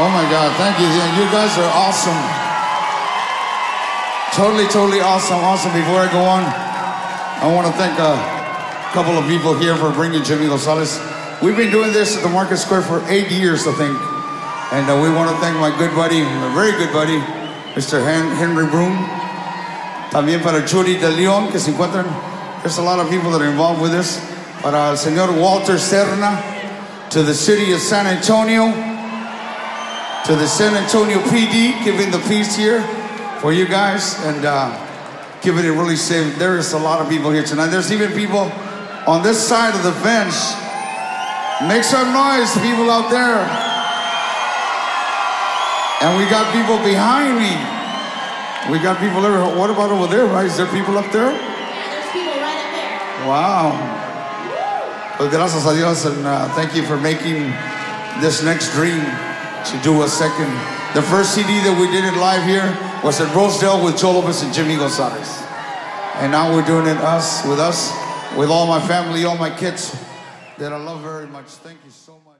Oh my God, thank you. You guys are awesome. Totally, totally awesome, awesome. Before I go on, I want to thank a couple of people here for bringing Jimmy Gonzalez. We've been doing this at the Market Square for eight years, I think. And uh, we want to thank my good buddy, my very good buddy, Mr. Hen- Henry Broom. También para Churi de León, que se encuentran. There's a lot of people that are involved with this. Para el señor Walter Serna, to the city of San Antonio, to the San Antonio PD, giving the peace here for you guys and uh, giving it really safe. There is a lot of people here tonight. There's even people on this side of the bench. Make some noise, people out there. And we got people behind me. We got people there. What about over there, right? Is there people up there? Yeah, there's people right up there. Wow. Pues gracias a Dios and uh, thank you for making this next dream to do a second. The first CD that we did it live here was at Rosedale with Joe and Jimmy Gonzalez. And now we're doing it us with us, with all my family, all my kids that I love very much. Thank you so much.